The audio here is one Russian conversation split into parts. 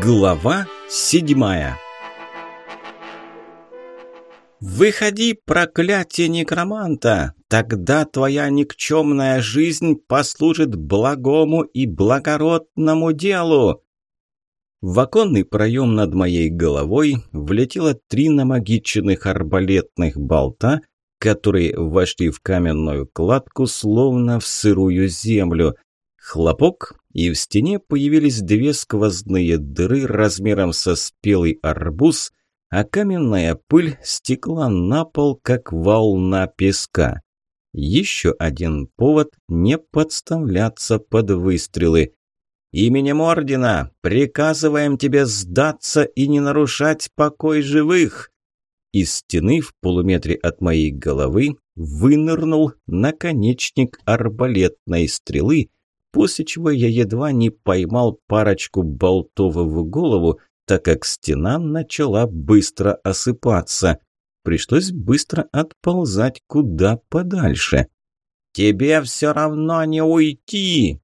Глава седьмая «Выходи, проклятие некроманта! Тогда твоя никчемная жизнь послужит благому и благородному делу!» В оконный проем над моей головой влетело три намагиченных арбалетных болта, которые вошли в каменную кладку, словно в сырую землю. Хлопок, и в стене появились две сквозные дыры размером со спелый арбуз, а каменная пыль стекла на пол, как волна песка. Еще один повод не подставляться под выстрелы. «Именем Ордена приказываем тебе сдаться и не нарушать покой живых!» Из стены в полуметре от моей головы вынырнул наконечник арбалетной стрелы – после чего я едва не поймал парочку болтов в голову, так как стена начала быстро осыпаться. Пришлось быстро отползать куда подальше. «Тебе все равно не уйти!»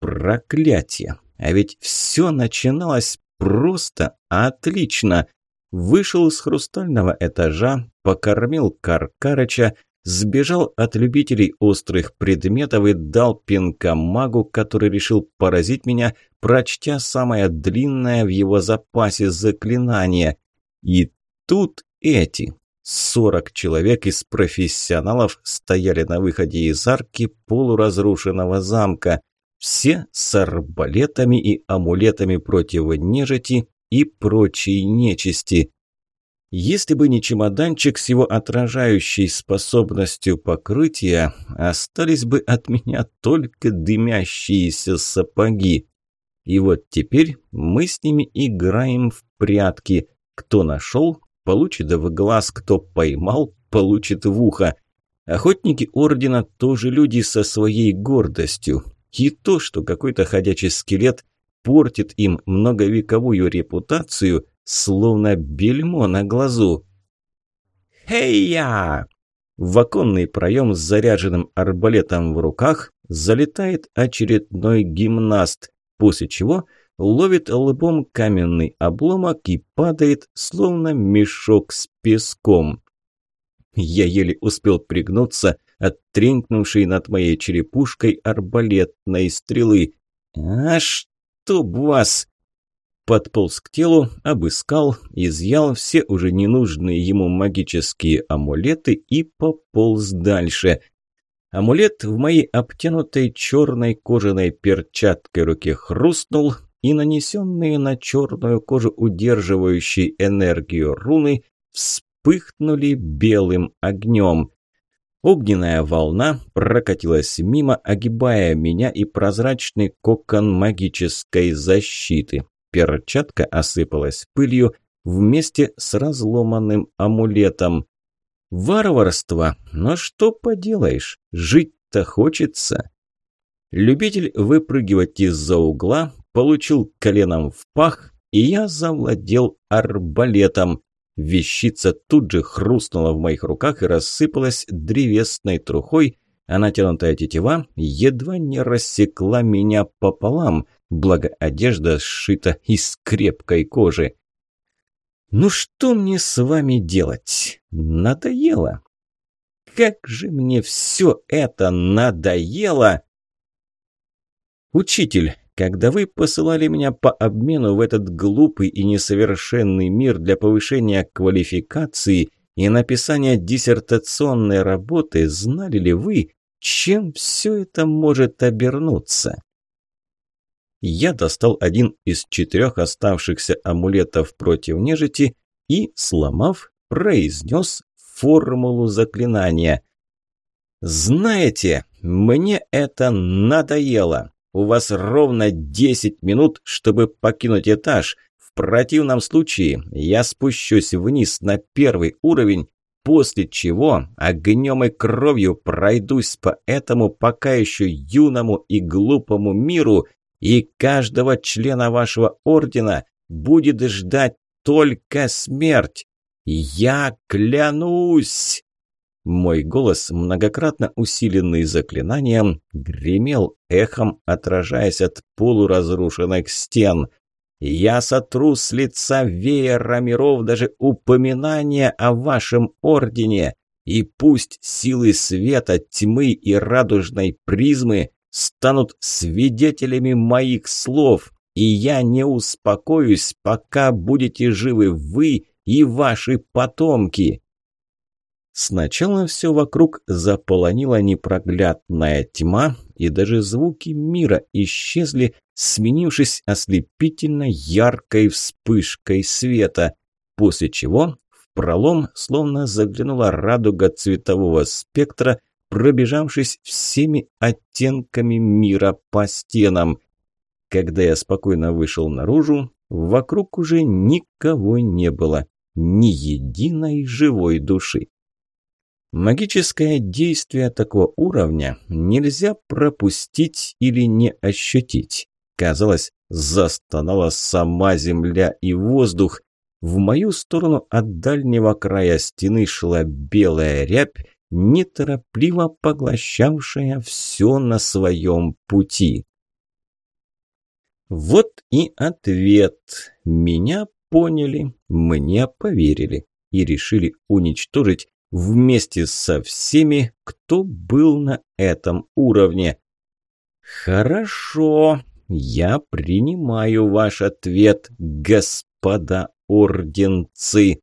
Проклятие! А ведь все начиналось просто отлично. Вышел с хрустального этажа, покормил Каркарыча, сбежал от любителей острых предметов и дал пинка магу, который решил поразить меня, прочтя самое длинное в его запасе заклинание. И тут эти сорок человек из профессионалов стояли на выходе из арки полуразрушенного замка, все с арбалетами и амулетами против нежити и прочей нечисти. Если бы не чемоданчик с его отражающей способностью покрытия, остались бы от меня только дымящиеся сапоги. И вот теперь мы с ними играем в прятки. Кто нашел, получит в глаз, кто поймал, получит в ухо. Охотники Ордена тоже люди со своей гордостью. И то, что какой-то ходячий скелет портит им многовековую репутацию – словно бельмо на глазу. «Хей-я!» В оконный проем с заряженным арбалетом в руках залетает очередной гимнаст, после чего ловит лбом каменный обломок и падает, словно мешок с песком. Я еле успел пригнуться от тренькнувшей над моей черепушкой арбалетной стрелы. «А чтоб вас!» Подполз к телу, обыскал, изъял все уже ненужные ему магические амулеты и пополз дальше. Амулет в моей обтянутой черной кожаной перчаткой руке хрустнул, и нанесенные на черную кожу удерживающие энергию руны вспыхнули белым огнем. Огненная волна прокатилась мимо, огибая меня и прозрачный кокон магической защиты. Перчатка осыпалась пылью вместе с разломанным амулетом. Варварство, но что поделаешь, жить-то хочется. Любитель выпрыгивать из-за угла получил коленом в пах, и я завладел арбалетом. Вещица тут же хрустнула в моих руках и рассыпалась древесной трухой, а натянутая тетива едва не рассекла меня пополам, благо одежда сшита из крепкой кожи. «Ну что мне с вами делать? Надоело!» «Как же мне все это надоело!» «Учитель, когда вы посылали меня по обмену в этот глупый и несовершенный мир для повышения квалификации и написания диссертационной работы, знали ли вы, чем все это может обернуться?» Я достал один из четырех оставшихся амулетов против нежити и, сломав, произнес формулу заклинания. «Знаете, мне это надоело. У вас ровно 10 минут, чтобы покинуть этаж. В противном случае я спущусь вниз на первый уровень, после чего огнем и кровью пройдусь по этому пока еще юному и глупому миру и каждого члена вашего ордена будет ждать только смерть. Я клянусь!» Мой голос, многократно усиленный заклинанием, гремел эхом, отражаясь от полуразрушенных стен. Я сотру с лица веера миров даже упоминание о вашем ордене, и пусть силы света, тьмы и радужной призмы станут свидетелями моих слов, и я не успокоюсь, пока будете живы вы и ваши потомки. Сначала все вокруг заполонила непроглядная тьма, и даже звуки мира исчезли, сменившись ослепительно яркой вспышкой света, после чего в пролом словно заглянула радуга цветового спектра, пробежавшись всеми оттенками мира по стенам. Когда я спокойно вышел наружу, вокруг уже никого не было, ни единой живой души. Магическое действие такого уровня нельзя пропустить или не ощутить. Казалось, застонала сама земля и воздух. В мою сторону от дальнего края стены шла белая рябь, неторопливо поглощавшая все на своем пути. Вот и ответ. Меня поняли, мне поверили и решили уничтожить вместе со всеми, кто был на этом уровне. Хорошо, я принимаю ваш ответ, господа орденцы.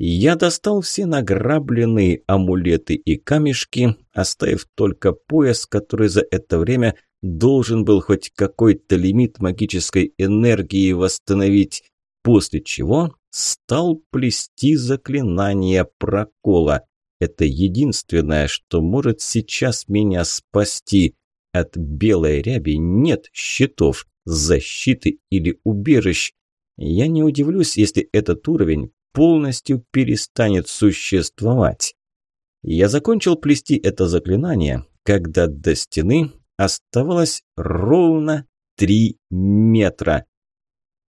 Я достал все награбленные амулеты и камешки, оставив только пояс, который за это время должен был хоть какой-то лимит магической энергии восстановить, после чего стал плести заклинание прокола. Это единственное, что может сейчас меня спасти. От белой ряби нет щитов, защиты или убежищ. Я не удивлюсь, если этот уровень полностью перестанет существовать. Я закончил плести это заклинание, когда до стены оставалось ровно три метра.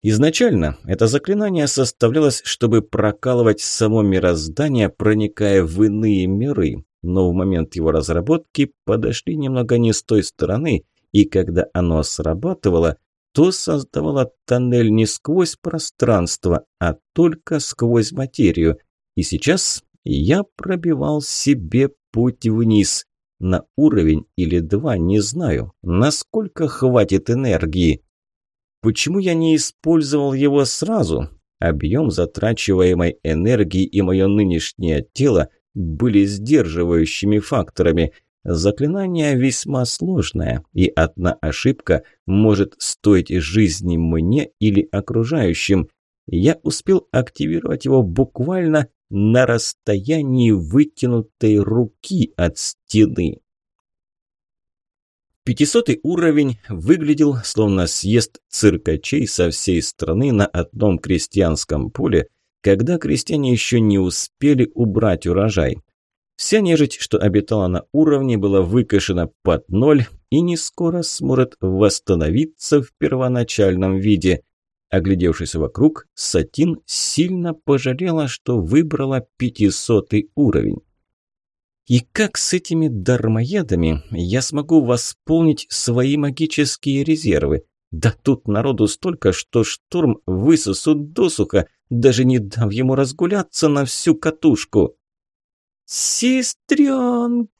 Изначально это заклинание составлялось, чтобы прокалывать само мироздание, проникая в иные миры, но в момент его разработки подошли немного не с той стороны, и когда оно срабатывало, то создавало тоннель не сквозь пространство, а только сквозь материю. И сейчас я пробивал себе путь вниз, на уровень или два, не знаю, насколько хватит энергии. Почему я не использовал его сразу? Объем затрачиваемой энергии и мое нынешнее тело были сдерживающими факторами. Заклинание весьма сложное, и одна ошибка может стоить жизни мне или окружающим. Я успел активировать его буквально на расстоянии вытянутой руки от стены. Пятисотый уровень выглядел словно съезд циркачей со всей страны на одном крестьянском поле, когда крестьяне еще не успели убрать урожай. Вся нежить, что обитала на уровне, была выкашена под ноль и не скоро сможет восстановиться в первоначальном виде. Оглядевшись вокруг, Сатин сильно пожалела, что выбрала пятисотый уровень. И как с этими дармоедами я смогу восполнить свои магические резервы? Да тут народу столько, что штурм высосут досуха, даже не дав ему разгуляться на всю катушку. «Сестренка!»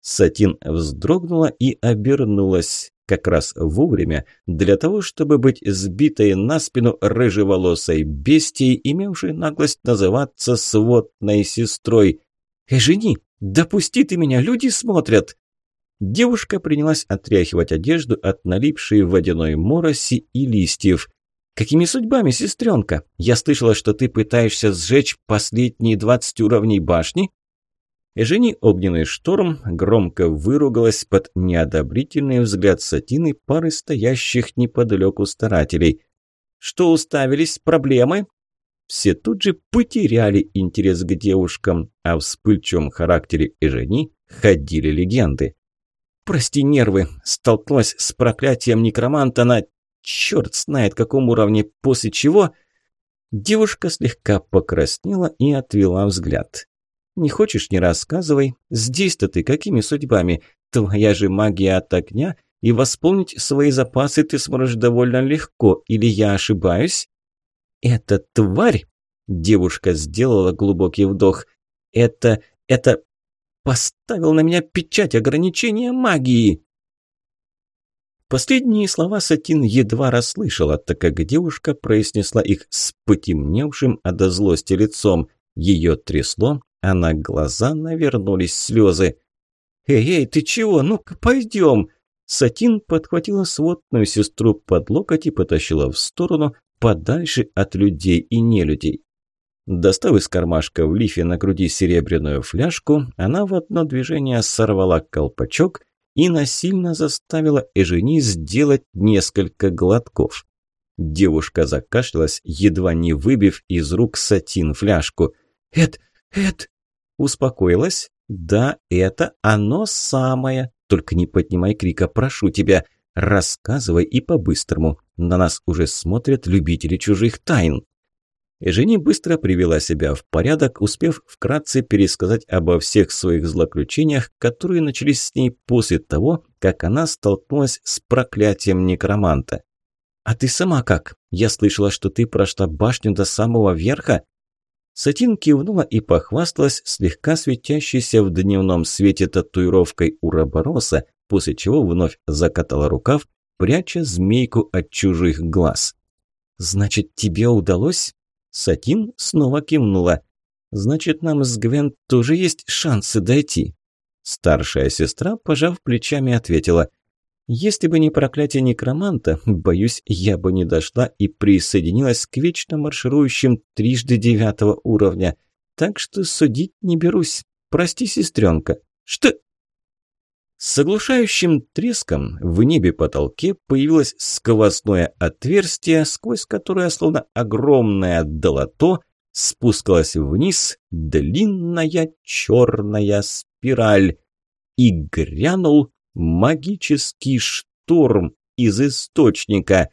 Сатин вздрогнула и обернулась, как раз вовремя, для того, чтобы быть сбитой на спину рыжеволосой бестией, имевшей наглость называться сводной сестрой. «Эжени, допусти ты меня, люди смотрят!» Девушка принялась отряхивать одежду от налипшей водяной мороси и листьев. «Какими судьбами, сестренка? Я слышала, что ты пытаешься сжечь последние двадцать уровней башни?» Эжени огненный шторм громко выругалась под неодобрительный взгляд сатины пары стоящих неподалеку старателей. «Что уставились? Проблемы?» все тут же потеряли интерес к девушкам, а в вспыльчивом характере Эжени ходили легенды. «Прости нервы, столкнулась с проклятием некроманта на... черт знает каком уровне, после чего...» Девушка слегка покраснела и отвела взгляд. «Не хочешь, не рассказывай. Здесь-то ты какими судьбами? Твоя же магия от огня и восполнить свои запасы ты сможешь довольно легко, или я ошибаюсь?» «Эта тварь!» – девушка сделала глубокий вдох. «Это... это... поставил на меня печать ограничения магии!» Последние слова Сатин едва расслышала, так как девушка произнесла их с потемневшим от злости лицом. Ее трясло, а на глаза навернулись слезы. «Эй, эй, ты чего? Ну-ка, пойдем!» Сатин подхватила сводную сестру под локоть и потащила в сторону, подальше от людей и нелюдей. Достав из кармашка в лифе на груди серебряную фляжку, она в одно движение сорвала колпачок и насильно заставила Эжени сделать несколько глотков. Девушка закашлялась, едва не выбив из рук Сатин фляжку. «Эд, Эд!» Успокоилась? «Да, это оно самое!» Только не поднимай крика, прошу тебя. Рассказывай и по-быстрому. На нас уже смотрят любители чужих тайн». Жени быстро привела себя в порядок, успев вкратце пересказать обо всех своих злоключениях, которые начались с ней после того, как она столкнулась с проклятием некроманта. «А ты сама как? Я слышала, что ты прошла башню до самого верха?» Сатин кивнула и похвасталась слегка светящейся в дневном свете татуировкой уробороса, после чего вновь закатала рукав, пряча змейку от чужих глаз. «Значит, тебе удалось?» Сатин снова кивнула. «Значит, нам с Гвен тоже есть шансы дойти?» Старшая сестра, пожав плечами, ответила – если бы не проклятие некроманта, боюсь, я бы не дошла и присоединилась к вечно марширующим трижды девятого уровня. Так что судить не берусь. Прости, сестренка. Что? С оглушающим треском в небе-потолке появилось сквозное отверстие, сквозь которое, словно огромное долото, спускалась вниз длинная черная спираль. И грянул Магический шторм из источника.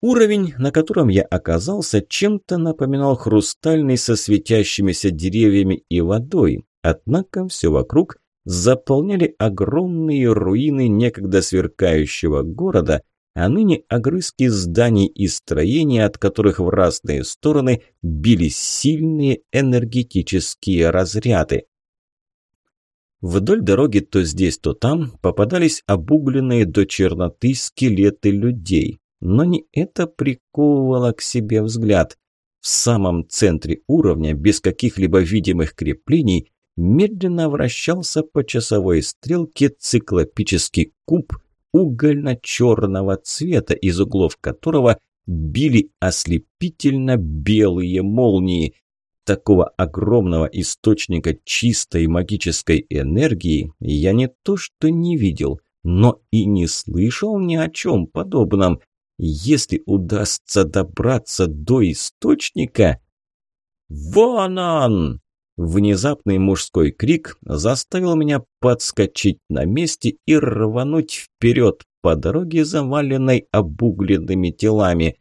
Уровень, на котором я оказался, чем-то напоминал хрустальный со светящимися деревьями и водой, однако все вокруг заполняли огромные руины некогда сверкающего города, а ныне огрызки зданий и строений, от которых в разные стороны били сильные энергетические разряды. Вдоль дороги то здесь, то там попадались обугленные до черноты скелеты людей. Но не это приковывало к себе взгляд. В самом центре уровня, без каких-либо видимых креплений, медленно вращался по часовой стрелке циклопический куб угольно-черного цвета, из углов которого били ослепительно белые молнии – такого огромного источника чистой магической энергии я не то что не видел, но и не слышал ни о чем подобном. Если удастся добраться до источника... «Вон он!» Внезапный мужской крик заставил меня подскочить на месте и рвануть вперед по дороге, заваленной обугленными телами.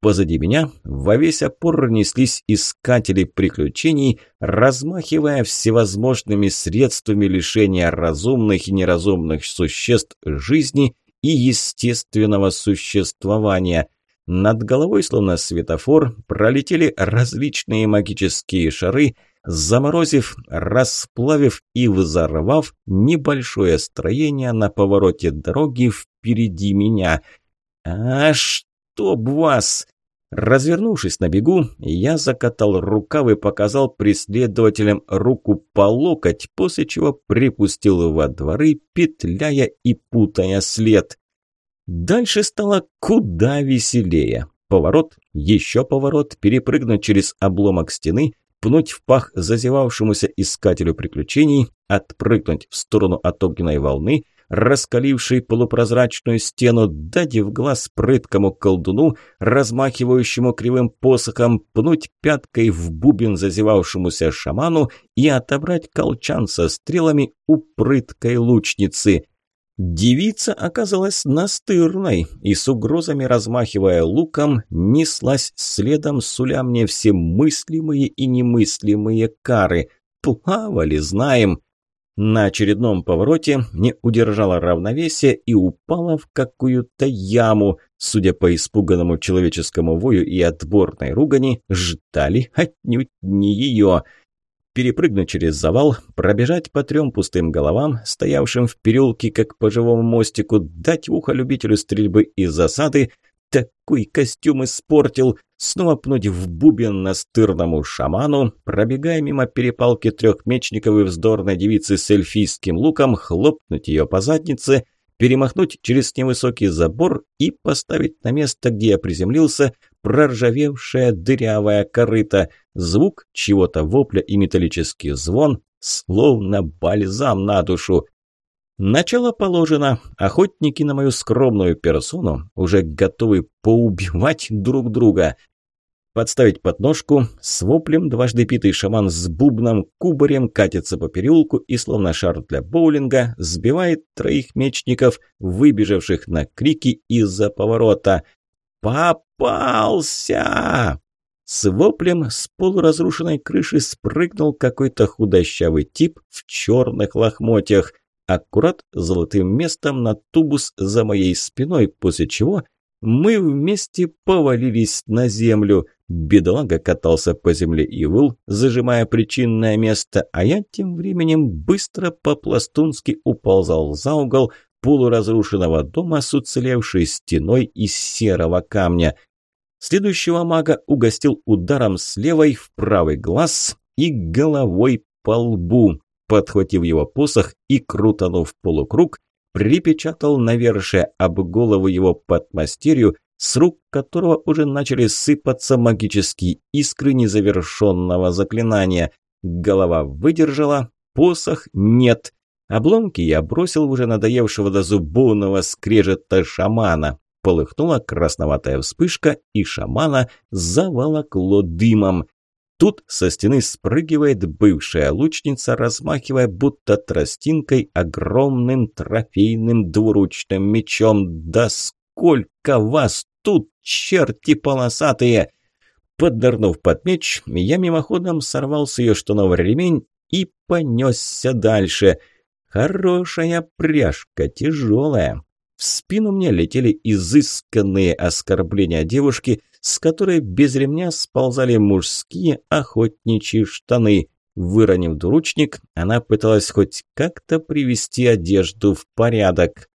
Позади меня во весь опор неслись искатели приключений, размахивая всевозможными средствами лишения разумных и неразумных существ жизни и естественного существования. Над головой, словно светофор, пролетели различные магические шары, заморозив, расплавив и взорвав небольшое строение на повороте дороги впереди меня. «А чтоб вас!» Развернувшись на бегу, я закатал рукав и показал преследователям руку по локоть, после чего припустил во дворы, петляя и путая след. Дальше стало куда веселее. Поворот, еще поворот, перепрыгнуть через обломок стены, пнуть в пах зазевавшемуся искателю приключений, отпрыгнуть в сторону от огненной волны – раскаливший полупрозрачную стену, дать в глаз прыткому колдуну, размахивающему кривым посохом, пнуть пяткой в бубен зазевавшемуся шаману и отобрать колчан со стрелами у прыткой лучницы. Девица оказалась настырной и с угрозами размахивая луком, неслась следом, суля мне все мыслимые и немыслимые кары. Плавали, знаем. На очередном повороте не удержала равновесие и упала в какую-то яму. Судя по испуганному человеческому вою и отборной ругани, ждали отнюдь не ее. Перепрыгнуть через завал, пробежать по трем пустым головам, стоявшим в переулке, как по живому мостику, дать ухо любителю стрельбы из засады, такой костюм испортил, снова пнуть в бубен настырному шаману, пробегая мимо перепалки трех мечников и вздорной девицы с эльфийским луком, хлопнуть ее по заднице, перемахнуть через невысокий забор и поставить на место, где я приземлился, проржавевшая дырявая корыта, звук чего-то вопля и металлический звон, словно бальзам на душу. Начало положено. Охотники на мою скромную персону уже готовы поубивать друг друга. Подставить подножку, с воплем дважды питый шаман с бубном кубарем катится по переулку и, словно шар для боулинга, сбивает троих мечников, выбежавших на крики из-за поворота. «Попался!» С воплем с полуразрушенной крыши спрыгнул какой-то худощавый тип в черных лохмотьях – аккурат золотым местом на тубус за моей спиной, после чего мы вместе повалились на землю. Бедолага катался по земле и выл, зажимая причинное место, а я тем временем быстро по-пластунски уползал за угол полуразрушенного дома с уцелевшей стеной из серого камня. Следующего мага угостил ударом с левой в правый глаз и головой по лбу подхватив его посох и, крутанув полукруг, припечатал навершие об голову его подмастерью, с рук которого уже начали сыпаться магические искры незавершенного заклинания. Голова выдержала, посох нет. Обломки я бросил уже надоевшего до зубовного скрежета шамана. Полыхнула красноватая вспышка, и шамана заволокло дымом. Тут со стены спрыгивает бывшая лучница, размахивая будто тростинкой огромным трофейным двуручным мечом. «Да сколько вас тут, черти полосатые!» Поднырнув под меч, я мимоходом сорвал с ее штанов ремень и понесся дальше. Хорошая пряжка, тяжелая. В спину мне летели изысканные оскорбления девушки, с которой без ремня сползали мужские охотничьи штаны. Выронив двуручник, она пыталась хоть как-то привести одежду в порядок.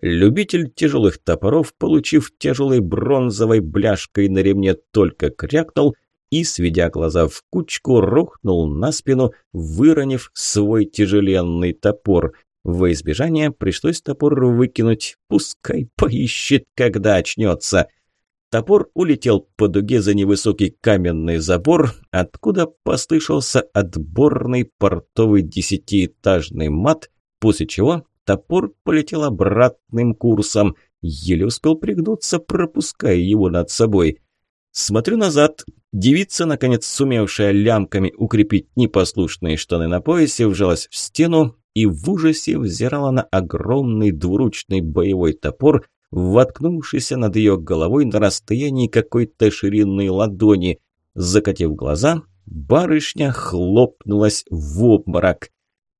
Любитель тяжелых топоров, получив тяжелой бронзовой бляшкой на ремне, только крякнул и, сведя глаза в кучку, рухнул на спину, выронив свой тяжеленный топор. Во избежание пришлось топор выкинуть, пускай поищет, когда очнется. Топор улетел по дуге за невысокий каменный забор, откуда послышался отборный портовый десятиэтажный мат, после чего топор полетел обратным курсом. Еле успел пригнуться, пропуская его над собой. Смотрю назад. Девица, наконец сумевшая лямками укрепить непослушные штаны на поясе, вжалась в стену и в ужасе взирала на огромный двуручный боевой топор, воткнувшийся над ее головой на расстоянии какой-то ширинной ладони. Закатив глаза, барышня хлопнулась в обморок.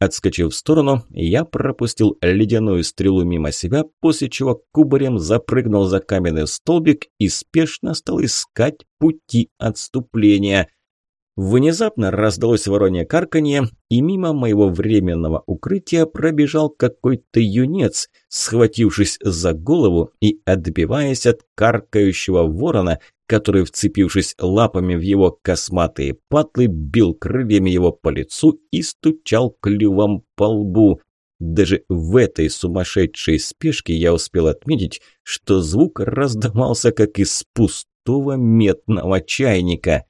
Отскочив в сторону, я пропустил ледяную стрелу мимо себя, после чего кубарем запрыгнул за каменный столбик и спешно стал искать пути отступления. Внезапно раздалось воронье карканье, и мимо моего временного укрытия пробежал какой-то юнец, схватившись за голову и отбиваясь от каркающего ворона, который, вцепившись лапами в его косматые патлы, бил крыльями его по лицу и стучал клювом по лбу. Даже в этой сумасшедшей спешке я успел отметить, что звук раздавался как из пустого медного чайника.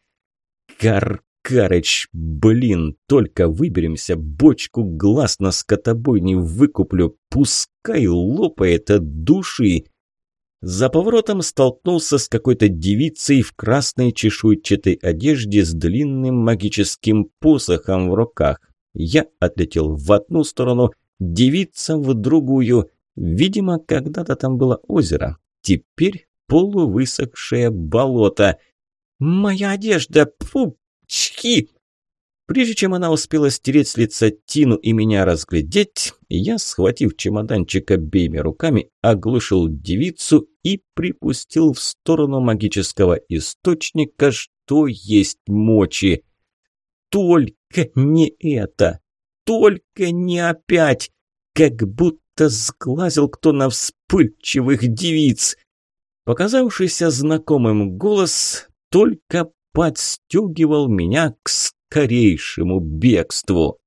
Каркарыч, блин, только выберемся, бочку глаз на скотобойне выкуплю, пускай лопает от души. За поворотом столкнулся с какой-то девицей в красной чешуйчатой одежде с длинным магическим посохом в руках. Я отлетел в одну сторону, девица в другую. Видимо, когда-то там было озеро. Теперь полувысохшее болото. «Моя одежда! Фу! Чхи!» Прежде чем она успела стереть с лица Тину и меня разглядеть, я, схватив чемоданчик обеими руками, оглушил девицу и припустил в сторону магического источника, что есть мочи. Только не это! Только не опять! Как будто сглазил кто на вспыльчивых девиц! Показавшийся знакомым голос только подстегивал меня к скорейшему бегству.